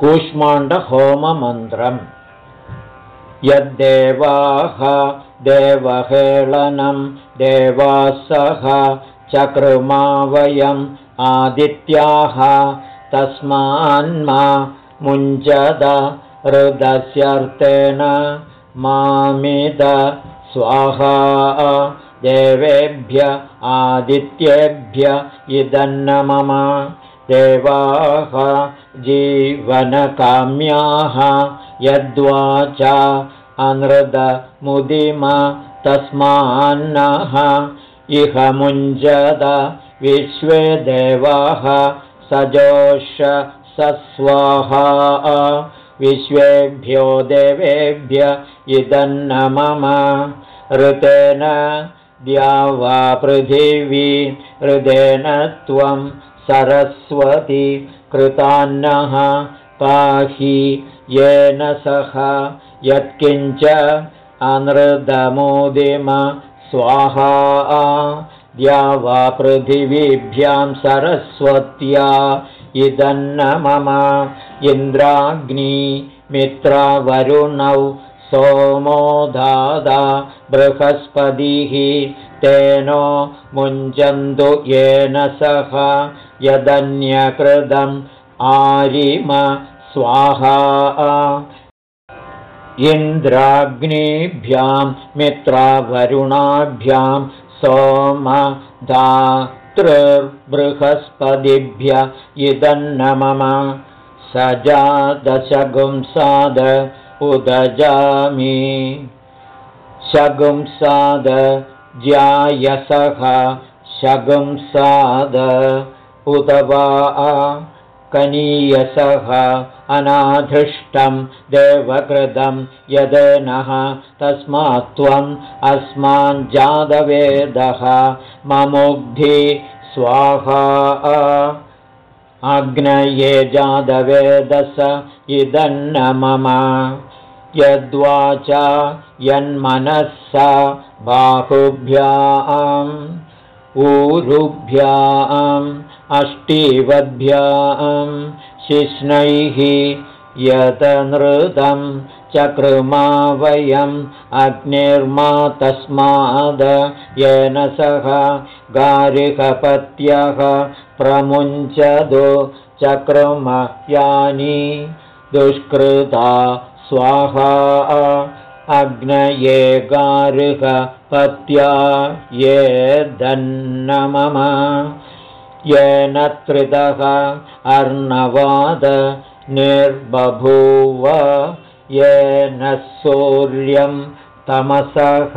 कूष्माण्डहोममन्त्रम्। यद्देवाः देवहेळनं देवासः चकृमा वयम् आदित्याः तस्मान्मा मुञ्चद हृदस्यर्थेन मामिद स्वाहा। देवेभ्य आदित्येभ्य इदन्न मम देवाः जीवनकाम्याः यद्वाचा अनृदमुदिम तस्मान्नः इह मुञ्जद विश्वे देवाः सजोष सस्वाहा। विश्वेभ्यो देवेभ्य इदन्न मम ऋतेन द्या वा पृथिवी हृदेन त्वं सरस्वती कृतान्नः पाहि येन सह यत्किञ्च अनृदमोदिम। स्वाहा द्या वा पृथिवीभ्यां सरस्वत्या इदन्न मम इन्द्राग्नी मित्रावरुणौ सोमो दादा बृहस्पतिः तेनो मुञ्चन्तु येन सह यदन्यकृतम् आरिम स्वाहा। इन्द्राग्निभ्यां मित्रावरुणाभ्यां सोमदातृबृहस्पतिभ्य इदन्न मम सजादशगुंसाद उदजामि। शगुंसाद ज्यायसः शगुंसाद उत वा कनीयसः अनाधृष्टं देवकृतं यदेनः तस्मात् त्वम् अस्मान् ममुग्धि स्वाहा। अग्नये जातवेदस इदन्न मम। यद्वाचा यन्मनःसा बाहुभ्याम् ऊरुभ्याम् अष्टिवद्भ्यां शिष्णैः यतनृतं चकृमा वयम् अग्निर्मा तस्माद येन सह गारिकपत्यः प्रमुञ्चदो चक्रमयानि दुष्कृता स्वाहा अग्नये गारुकपत्या ये दन्नमम येन त्रितः अर्णवाद निर्बभूव। येन सूर्यं तमसः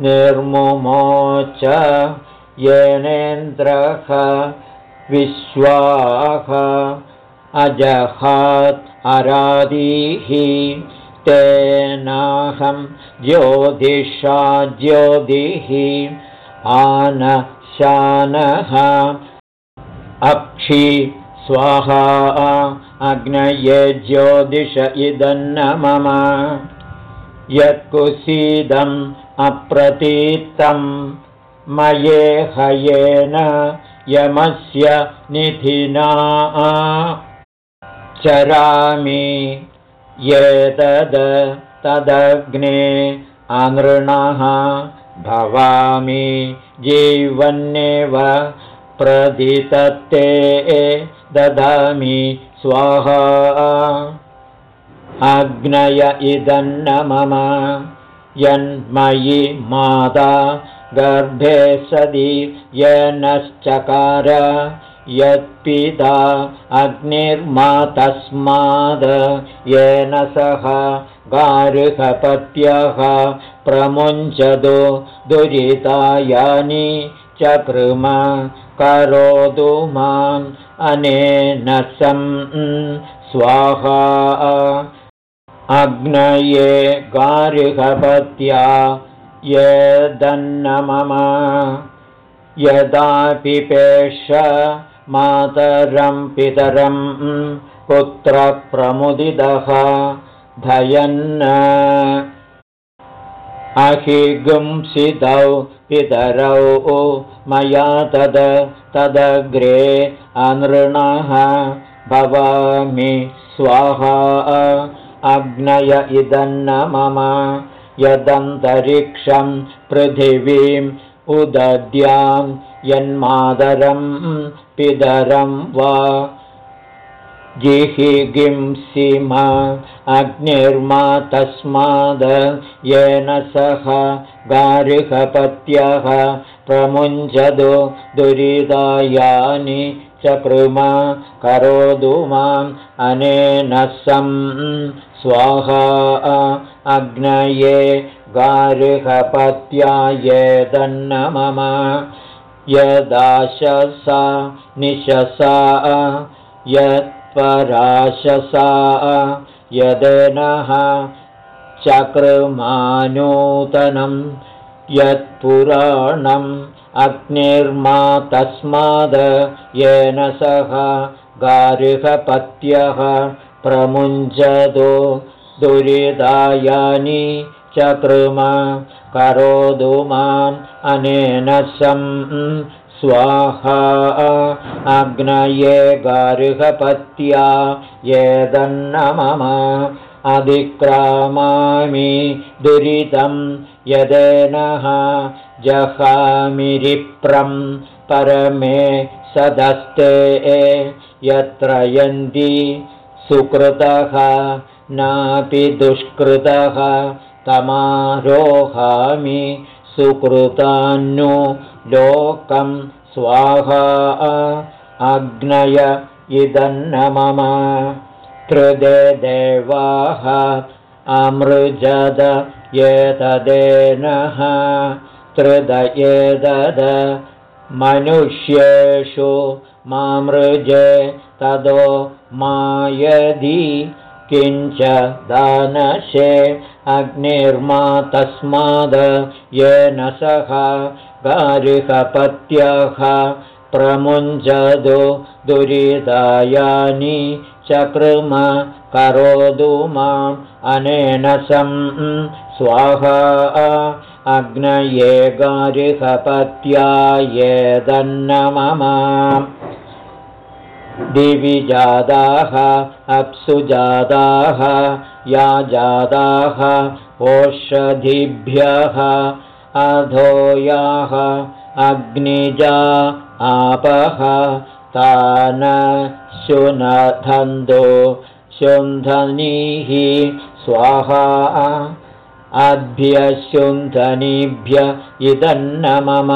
निर्मुमोच। येनेन्द्रः विश्वाः अजहात् अरादीः तेनाहं ज्योतिषा ज्योतिः आनशानः अक्षी स्वाहा अग्नये ज्योतिष इदन्न मम यत्कुसीदम् अप्रतीतं मयेहयेन यमस्य निधिना। चरामि एतद् तदग्ने अनृणः। भवामि जीवन्नेव प्रदितत्ते ददामि स्वाहा। अग्नय इदन्न मम यन्मयि माता गर्भे सदि येनश्चकार यत्पिता अग्निर्मा तस्माद् येन सह गारुहपत्यः प्रमुञ्चदो दुरितायानि चकृम करोतु माम् अनेन सं स्वाहा। अग्नये गार्हपत्या यदन्न मम। यदा पिपेष मातरं पितरं पुत्रप्रमुदितः धयन् अहिगुंसितौ पितरौ मया तद तदग्रे अनृणः भवामि स्वाहा अग्नय इदन्न मम यदन्तरिक्षं पृथिवीम् उदद्यां यन्मादरं पिदरं वा जिहिगिंसिम अग्निर्मा तस्माद येन सह गार्हपत्यः प्रमुञ्चदो दुरिदायानि चकृम करोतु माम् अनेन सं। स्वाहा अग्नये गार्हपत्यायेदन्न मम। यदाशसा निशसा यत्पराशसा यदनः चक्रमानूतनं यत्पुराणम् अग्निर्मा तस्माद येन सह गार्हपत्यः प्रमुञ्चदो दुरिदायानि चकृम करोतु माम् अनेन सं स्वाहा अग्नये गार्हपत्या मम अधिक्रामामि दुरितं यदेनः जहामिरिप्रं परमे सदस्ते यत्र यन्ति सुकृतः नापि दुष्कृतः तमारोहामि सुकृतान्नु लोकं स्वाहा अग्नय इदन्न मम कृदे देवाः अमृजद एतदेनः तृद एतद मनुष्येषु मामृजे तदो मायदि किञ्च दानशे अग्निर्मा तस्माद येन सह गारिहपत्यः प्रमुञ्चदो दुरिदायानि चकृम करोतु माम् अनेन सं। स्वाहा अग्नये गारिहपत्यायेदन्न मम दिविजादाः अप्सुजादाः या जादाः ओषधिभ्यः अधोयाः अग्निजा आपः तान शुनधन्दो शुन्धनीः स्वाहा अभ्यशुन्धनीभ्य इदन्न मम।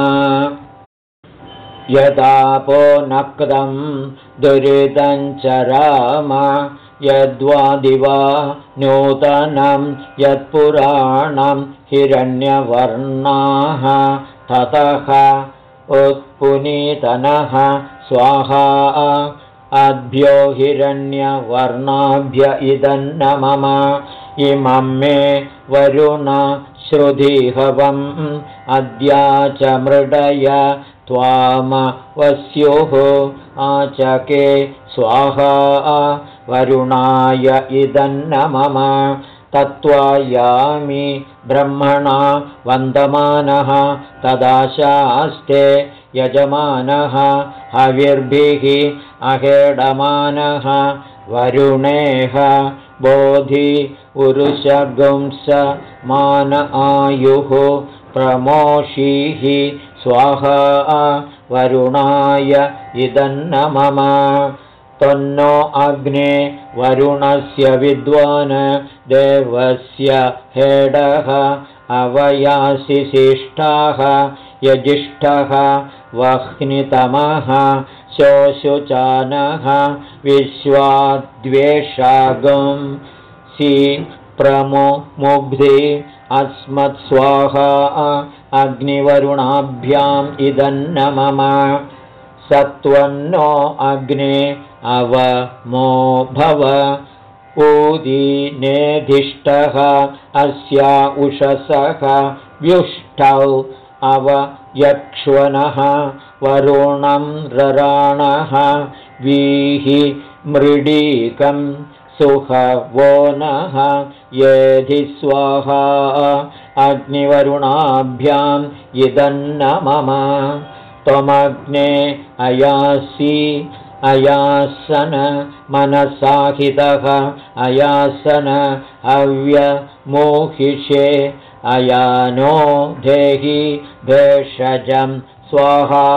यदापो नक्तं यद्वादिवा नूतनं यत्पुराणं हिरण्यवर्णाः ततः उत्पुनीतनः स्वाहा अद्भ्यो हिरण्यवर्णाभ्य इदन्न मम इमं मे वरुण श्रुधिहवम् अद्या च मृडय त्वामवस्युः आचके स्वाहा वरुणाय इदन्न मम तत्त्वायामि ब्रह्मणा वन्दमानः तदाशास्ते यजमानः हविर्भिः अहेडमानः वरुणेह बोधि उरुषगुंस मान आयुः प्रमोषीः स्वाहा वरुणाय इदन्न मम त्वन्नो अग्ने वरुणस्य विद्वान् देवस्य हेडः अवयासि यजिष्ठः वह्नितमः शोशुचानः विश्वाद्वेषागं सि प्रमुग्धि अस्मत्स्वाहा अग्निवरुणाभ्याम् इदन्न मम सत्वन्नो अग्ने अवमो भव ऊदीनेधिष्ठः अस्या उषसः व्युष्टौ अवयक्ष्वनः वरुणं रराणः वीहि मृडीकं सुहवो नः। येधि स्वाहा अग्निवरुणाभ्याम् इदन्न मम। त्वमग्ने अयासि अयासन मनसाहितः अयासन हव्यमोहिषे अयानो देहि भेषजं स्वाहा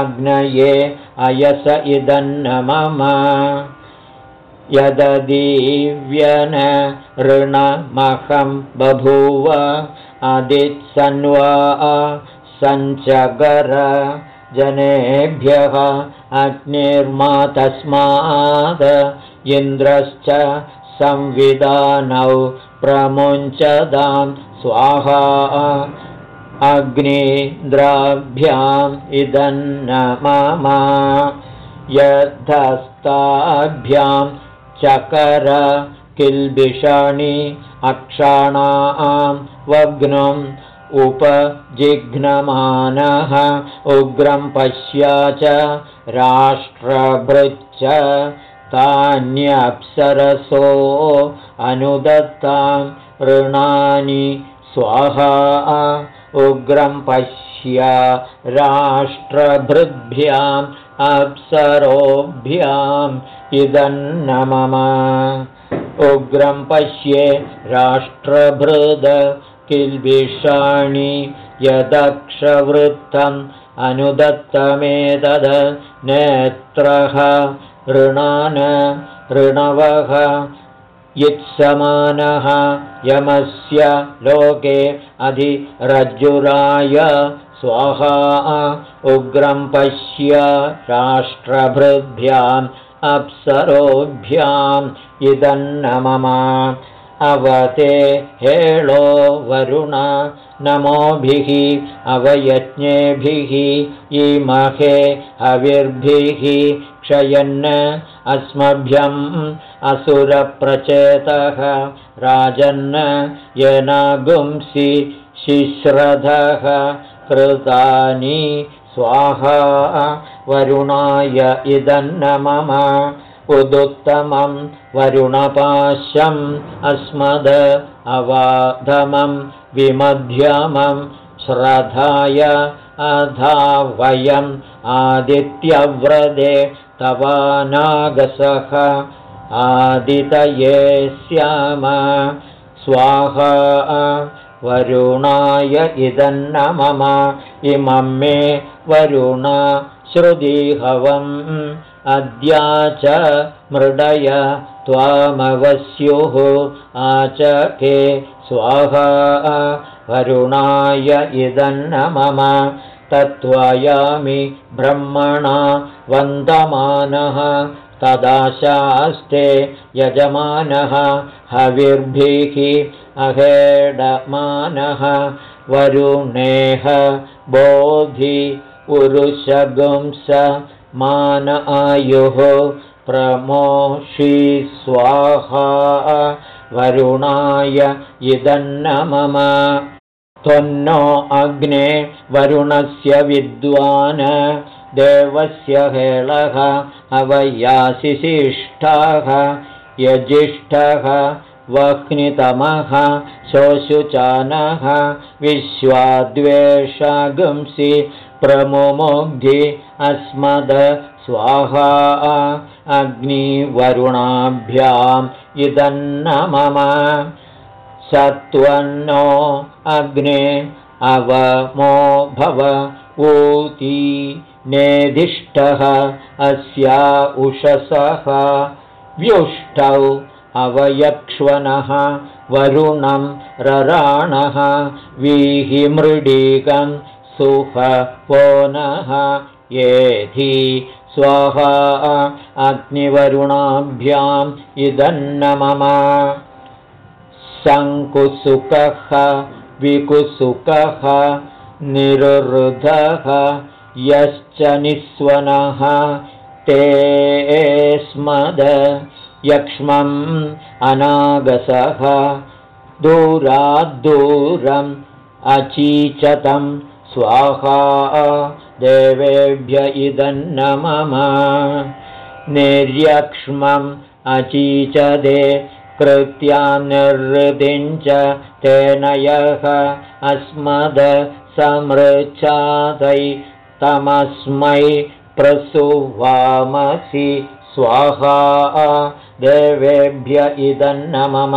अग्नये अयस इदन्न मम। यददीव्यन ऋणमहं बभूव अदित्सन्वा सञ्चगर जनेभ्यः अग्निर्मा तस्माद इन्द्रश्च संविधानौ प्रमुञ्चदां स्वाहा अग्निन्द्राभ्याम् इदन्न मम यद्धस्ताभ्यां चकर किल्बिषाणि अक्षाणां वग्नम् उपजिघ्नमानः उग्रं पश्या च राष्ट्रभृच्च तान्यप्सरसो अनुदत्तां ऋणानि। स्वाहा उग्रं पश्य राष्ट्रभृद्भ्याम् अप्सरोभ्याम् इदन्न मम उग्रं पश्ये राष्ट्रभृद किल्बिषाणि यदक्षवृत्तम् अनुदत्तमेतद नेत्रः ऋणान ऋणवः यत्समानः यमस्य लोके अधिरज्जुराय स्वाहा उग्रं पश्य राष्ट्रभृद्भ्याम् अप्सरोभ्याम् इदन्न मम अवते हेळो वरुण नमोभिः अवयज्ञेभिः इमहे हविर्भिः क्षयन् अस्मभ्यम् असुरप्रचेतः राजन् यनागुंसि शिश्रधः कृतानि स्वाहा वरुणाय इदन्न मम उदुत्तमं वरुणपाश्यम् अस्मद अवाधमं विमध्यमं श्रद्धाय अधा वयम् आदित्यव्रदे तवानागसः आदितये स्याम स्वाहा वरुणाय इदन्न मम इमं मे वरुण श्रुतिहवम्। अद्या च मृडय त्वामवस्युः। आचके स्वाहा वरुणाय इदन्न मम। तत्त्वयामि ब्रह्मणा वन्दमानः। तदा शास्ते यजमानः हविर्भिः अहेडमानः। वरुणेह बोधि उरुषगुंस मान आयुः प्रमोषि स्वाहा वरुणाय इदन्न मम। त्वन्नो अग्ने वरुणस्य विद्वान् देवस्य हेळः अवयाशिशिष्ठाः यजिष्ठः वह्नितमः शोषुचानः विश्वाद्वेषगुंसि प्रमुमुग्धि अस्मद। स्वाहा अग्निवरुणाभ्याम् इदन्न मम सत्वन्नो अग्ने अवमो भव। ऊती नेधिष्ठः अस्या उषसः। व्युष्टौ अवयक्ष्वनः वरुणं रराणः। वीहिमृडीकं सुखपोनः येधि स्वाहा अग्निवरुणाभ्याम् इदन्न मम। सङ्कुसुकः विकुसुकः निरुरुधः यश्च निःस्वनः ते स्मद यक्ष्मम् अनागसः दूराद्दूरम् अचीचतं स्वाहा देवेभ्य इदन्न मम निर्यक्ष्मम् अचीचदे कृत्यान्निर्हृदिञ्च तेन यः अस्मद समृच्छादै तमस्मै प्रसुवामसि। स्वाहा देवेभ्य इदन्न मम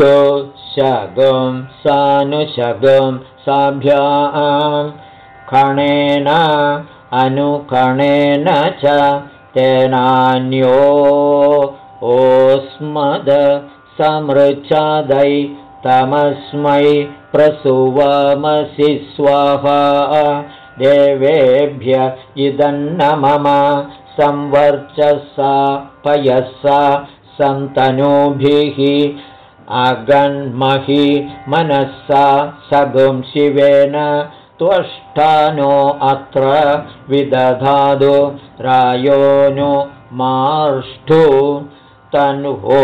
दुःशगं सानुशगं साभ्यां खणेन अनुकणेन च तेनान्यो ओस्मद समृच्छादै तमस्मै प्रसुवामसि स्वाहा। देवेभ्य इदन्न मम संवर्चसा पयसा सन्तनूभिः अगन्महि मनसा सगुं शिवेन त्वष्टानो अत्र विदधातु रायोनु माष्ठु तन्हो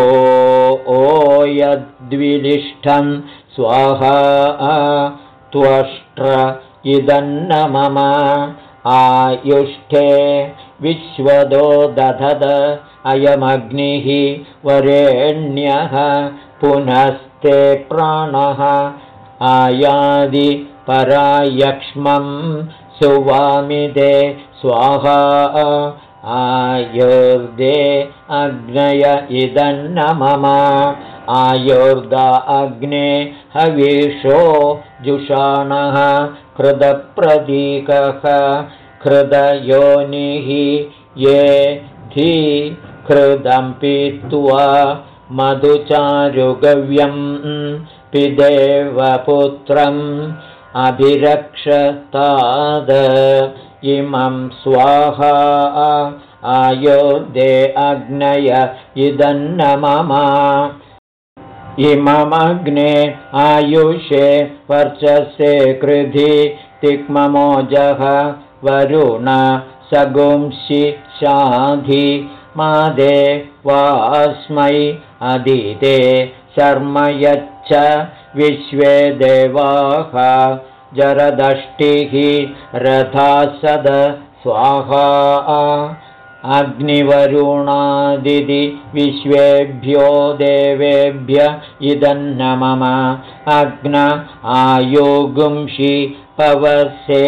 ओ यद्विलिष्ठं स्वाहा त्वष्ट्र इदन्न मम आयुष्ठे विश्वदो दधद अयमग्निः वरेण्यः पुनस्ते प्राणः आयादि परायक्ष्मं सुवामिदे स्वाहा आयुर्दे अग्नय इदन्न मम। आयुर्द अग्ने हविषो जुषाणः कृदप्रतीकः हृदयोनिः ये धी हृदं पीत्वा मधुचारुगव्यं पिदेवपुत्रम् अभिरक्षताद। इमं स्वाहा आयोदे अग्नय इदन्न मम इममग्ने आयुषे वर्चसे कृधि तिक्ममोजः वरुण सगुंसि शाधि मादे वास्मै अदिते शर्म यच्च विश्वे देवाः जरदष्टिः रथासद स्वाहा। अग्निवरुणादिति विश्वेभ्यो देवेभ्य इदन्न मम अग्न आयोगुंषि पवसे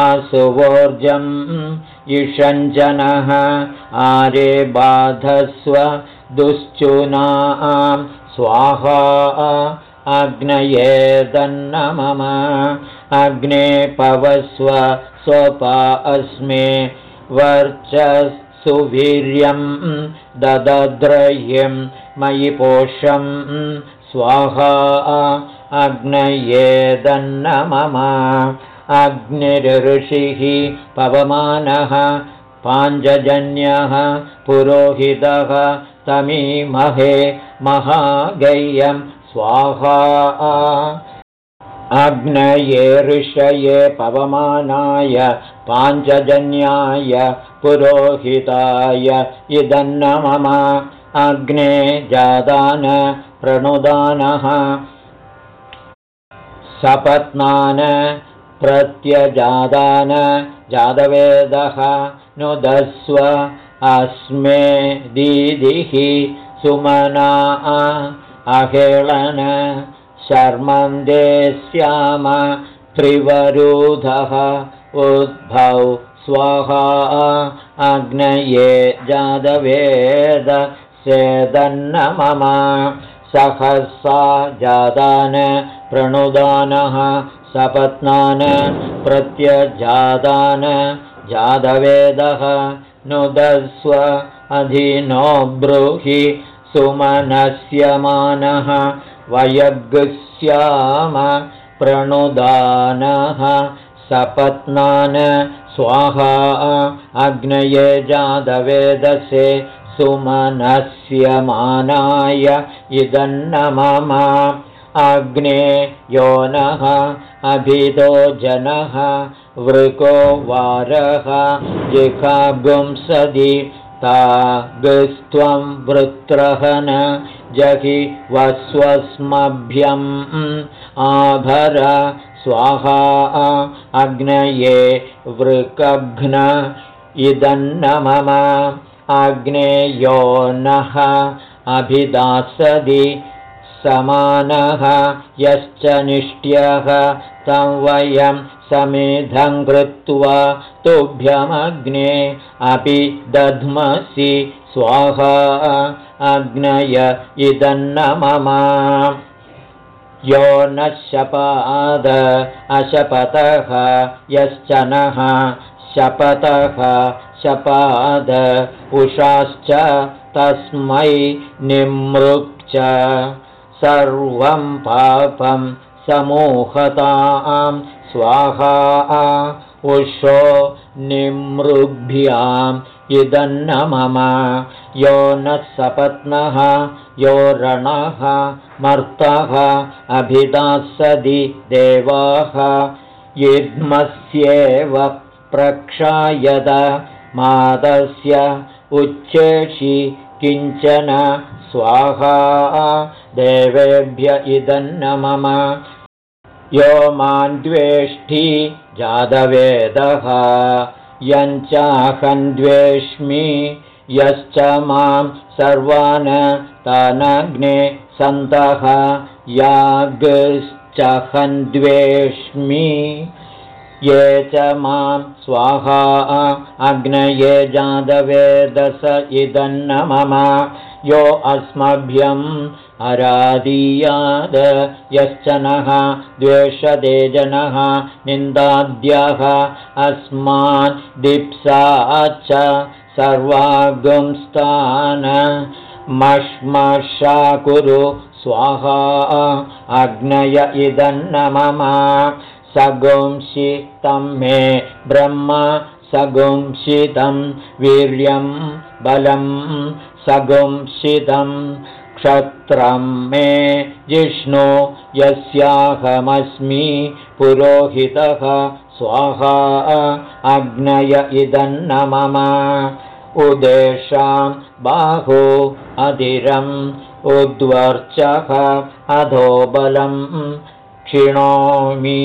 आसुवोर्जम् इषञ्जनः आरे बाधस्व दुश्चुना स्वाहा अग्नयेदन्न अग्ने पवस्व स्वपा अस्मे वर्चसुवीर्यं ददद्रह्यं मयि पोषं स्वाहा अग्नयेदन्न मम अग्निर्षिः पवमानः पाञ्जन्यः पुरोहितः तमीमहे महागय्यं स्वाहा। अग्नये ऋषये पवमानाय पाञ्चजन्याय पुरोहिताय इदन्न मम अग्ने जादान प्रणुदानः सपत्नान् प्रत्यजादान जादवेदः नुदस्व अस्मे दीदिः सुमना अहेळन शर्मन्दे स्याम त्रिवरुधः उद्भौ स्वाहा अग्नये जादवेद सेदन्न मम सहसा जादान प्रणुदानः सपत्नान् प्रत्यजादान जादवेदः नुदस्व अधिनो ब्रूहि सुमनस्यमानः वयगस्याम प्रणुदानः सपत्नान् स्वाहा अग्नये जादवेदसे सुमनस्यमानाय इदन्न मम अग्ने योनः अभितो जनः वृको वारः जिखागुंसदि तागस्त्वं वृत्रहन जहि वस्वस्मभ्यम् आभर स्वाहा अग्नये वृकघ्न इदन्न मम अग्ने यो नः अभिदासदि समानः यश्च निष्ट्यः तं वयं समेधं कृत्वा तुभ्यमग्ने अपि दध्मसि स्वाहा अग्नय इदन्न मम। यो न शपाद अशपतः यश्च नः शपतः शपाद उषाश्च तस्मै निमृक् सर्वं पापं समूहतां स्वाहा उषो निमृग्भ्याम् इदन्न मम यो न सपत्नः यो रणः मर्तः अभिदासदि देवाः युग्मस्येव प्रक्षायद मादस्य उच्चेषि किञ्चन स्वाहा देवेभ्य इदन्न मम। यो मान्द्वेष्टि जातवेदः यञ्चाहन्द्वेष्मि यश्च मां सर्वान् तानग्ने सन्तः यागश्चहन्द्वेष्मि ये च मां स्वाहा अग्नये जादवेदस इदन्न मम यो अस्मभ्यम् अरादीयाद यश्च नः द्वेषदे जनः निन्दाद्यः अस्मान् दिप्सा च सर्वागुंस्तान्। मश्मशा कुरु स्वाहा अग्नय इदन्न मम सगुंसितं मे ब्रह्म सगुंसितं वीर्यं बलं सगुंसितम् क्षत्रं मे जिष्णु यस्याहमस्मि पुरोहितः स्वाहा अग्नय इदन्न मम उदेशां बाहु अधिरम् उद्वर्चः अधोबलं क्षिणोमि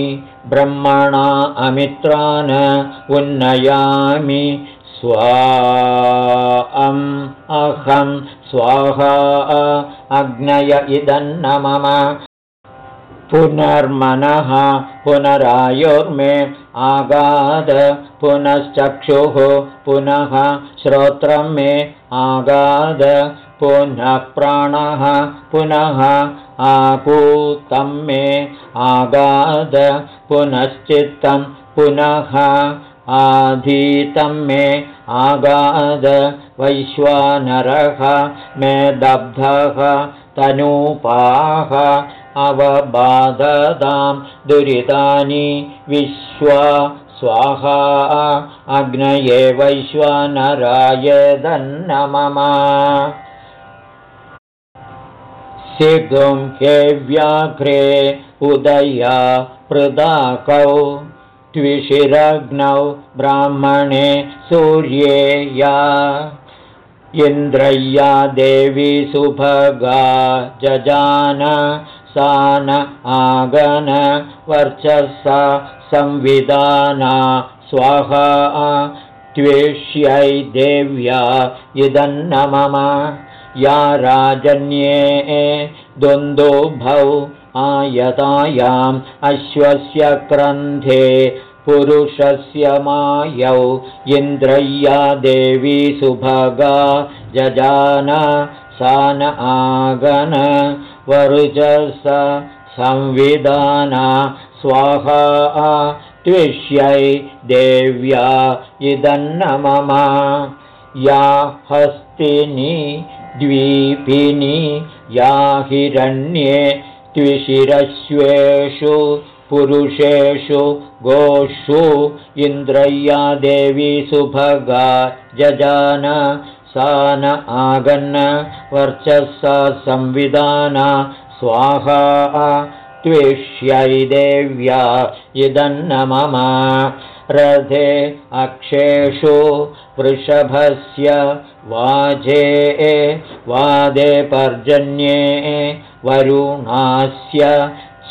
ब्रह्मणा अमित्रान् उन्नयामि। स्वाम् अहं स्वाहा अग्नय इदन्न मम पुनर्मनः पुनरायुर्मे आगाद। पुनश्चक्षुः पुनः श्रोत्रं मे आगाद। पुनः प्राणः पुनः आपूतं मे आगाद पुनश्चित्तं पुनः आधीतं मे आगाद वैश्वानरः मे दब्धः तनूपाः अवबाधदां दुरितानि विश्वा स्वाहा अग्नये वैश्वानराय दन्न मम सिगुं हे व्याघ्रे उदया पृदाकौ त्विषिरग्नौ ब्राह्मणे सूर्ये या। इन्द्रय्या देवी सुभगा जजान सा आगन वर्चसा संविधाना स्वाहा। त्वेष्यै देव्या इदन्न मम या राजन्ये द्वन्द्वोभौ आयतायाम् अश्वस्य क्रन्धे पुरुषस्य मायौ इन्द्रय्या देवी सुभगा जजान सा न आगन वरुजस संविधाना स्वाहा त्विष्यै देव्या इदन्न मम या हस्तिनी द्वीपिनी या हिरण्ये त्विशिरश्वेषु पुरुषेषु गोषु इन्द्रय्या देवी सुभगा जजान सा न आगन्न वर्चसा संविधाना स्वाहा त्विष्यै देव्या इदन्न मम। रथे अक्षेषु वृषभस्य वाजे वादे पर्जन्ये वरुणास्य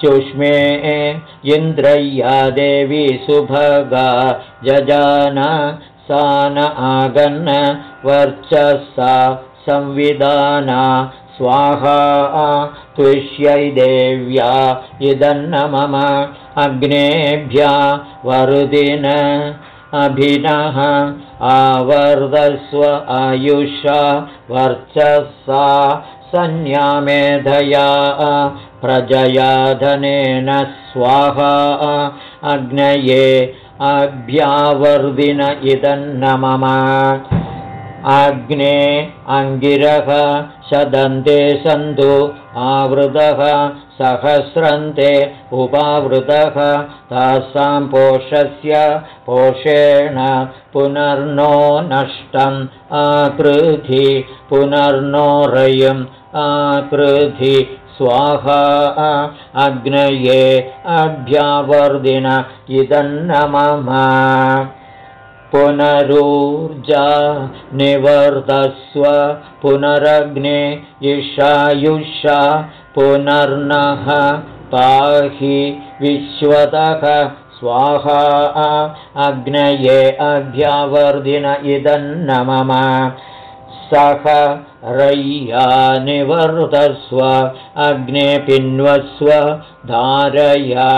सुष्मे इन्द्रय्या देवी सुभगा जजान सा न आगन् वर्चसा संविधाना स्वाहा तुष्यै देव्या इदन्न मम अग्नेभ्या वरुदिन अभिनः आवर्धस्व आयुषा वर्चसा सन्न्यामेधया प्रजया धनेन स्वाहा अग्नये अभ्यावर्दिन इदन्न मम अग्ने अङ्गिरः सदन्ते सन्तु आवृतः सहस्रन्ते उपावृतः तासां पोषस्य पोषेण पुनर्नो नष्टम् आकृधि पुनर्नो रयम् आकृधि स्वाहा अग्नये अभ्यावर्दिन इदन्न मम पुनरूर्जा निवर्तस्व पुनरग्ने इषायुषा पुनर्नः पाहि विश्वतः। स्वाहा अग्नये अभ्यावर्धिन इदन्न मम सह रय्या निवर्तस्व अग्ने पिन्वस्व धारया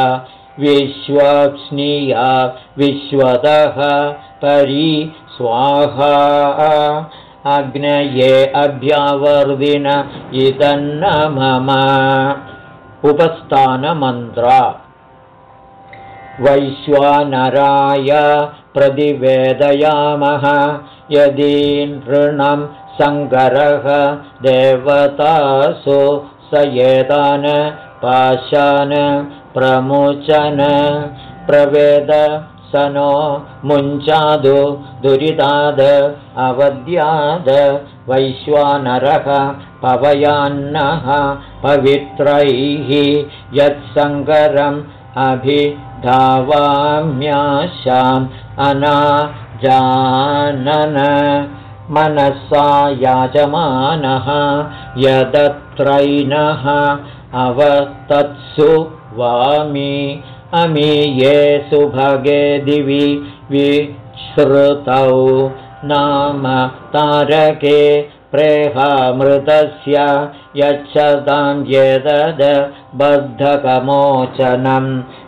विश्वप्स्निया विश्वतः परि स्वाहा। अग्नये अभ्यावर्दिन इदन्न मम उपस्थानमन्त्र। वैश्वानराय प्रतिवेदयामः। यदि नृणं सङ्गरः देवतासु स एतान् पाशान् प्रमुचन प्रवेद स नो मुञ्चादु दुरिताद अवद्याद वैश्वानरः पवयान्नः पवित्रैः यत्सङ्करम् अभिधावाम्याशाम् अनाजानन मनसा याजमानः यदत्रैनः अवतत्सु वामि अमीये सुभगे दिवि विश्रुतौ नाम तारके प्रेहामृतस्य यच्छतां यदद बद्धकमोचनं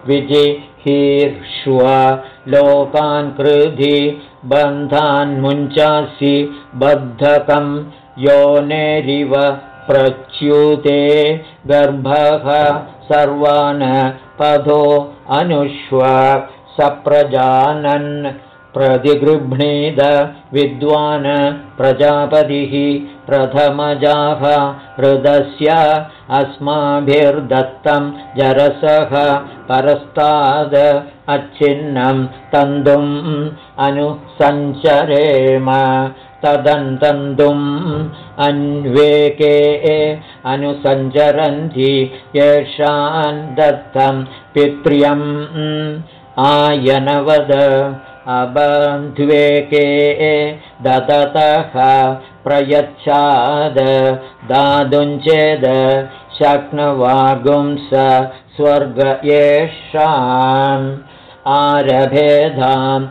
विजिहीर्ष्व लोकान् कृधि बन्धान्मुञ्चासि बद्धकं योनेरिव प्रच्युते गर्भः सर्वान् पदो अनुष्व सप्रजानन् प्रतिगृह्णीद विद्वान् प्रजापतिः प्रथमजाः हृदस्य अस्माभिर्दत्तं जरसः परस्ताद अच्छिन्नं तन्तुम् अनुसञ्चरेम तदन्तन्तुम् अन्वेके अनुसञ्चरन्ति येषान् दत्तं पित्र्यम् आयनवद अबन्ध्वेके ददतः प्रयच्छाद दादुञ्चेद शक्नवागुंस स्वर्ग येषाम् आरभेधाम्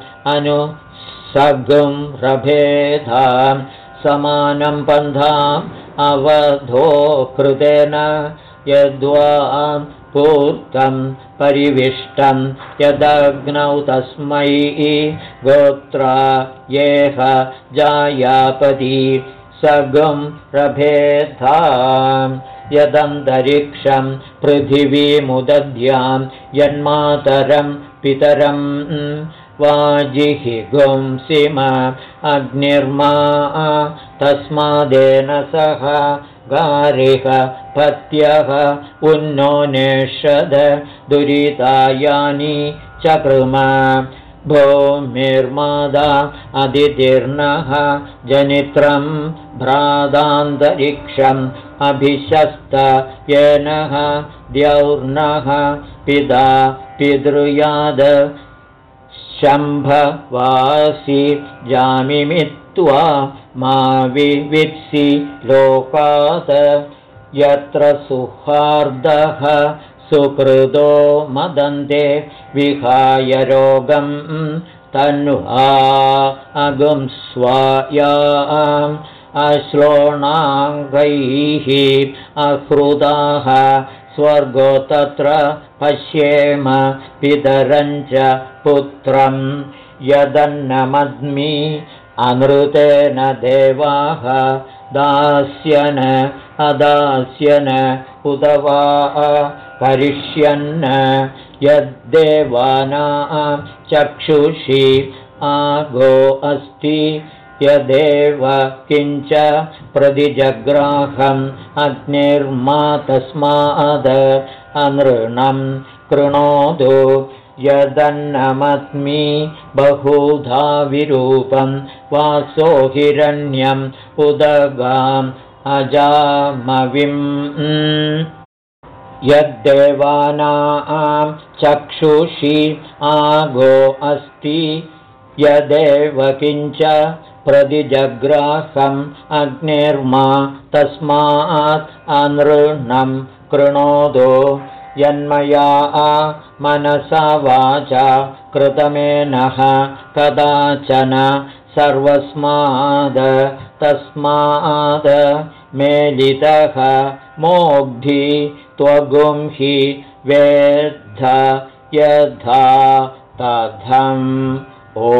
अनुसगुं रभेधां समानं पन्थाम् अवधो कृतेन यद्वा पूर्तं परिविष्टं यदग्नौ तस्मै गोत्रा येह जायापदी सगं रभेधां यदन्तरिक्षं पृथिवीमुदध्यां यन्मातरं पितरं वाजिहि अग्निर्मा तस्मादेन सह गारिह पत्यः उन्नो नेषद दुरितायानि चकृम भूमिर्मादा अदितिर्नः जनित्रं भ्रादान्तरिक्षम् अभिशस्त येनः द्यौर्नः पिता पितृयाद शम्भवासि जामिमित्वा मा विवित्सि लोकात् यत्र सुहार्दः सुकृतो मदन्ते विहाय रोगं तन्वा अगुं स्वायाम् अश्लोणाङ्गैः अहृदाः स्वर्गो तत्र पश्येम पितरञ्च पुत्रं यदन्नमद्मि अनृतेन देवाः दास्यन अदास्यन उदवा करिष्यन् यद्देवाना चक्षुषि आगो अस्ति यदेव किञ्च प्रतिजग्राहम् अग्निर्मा तस्माद अनृणं कृणोतु यदन्नमस्मि बहुधा विरूपं वासो हिरण्यम् उदगाम् अजामविम्। यद्देवानां चक्षुषि आगो अस्ति यदेव किञ्च प्रतिजग्राहम् अग्निर्मा तस्मात् अनृणं कृणोदो। यन्मया मनसा वाचा कृतमेनः कदाचन सर्वस्माद तस्माद मेलितः मोग्धि त्वगुं हि वेद्ध यथा तथम्। ओ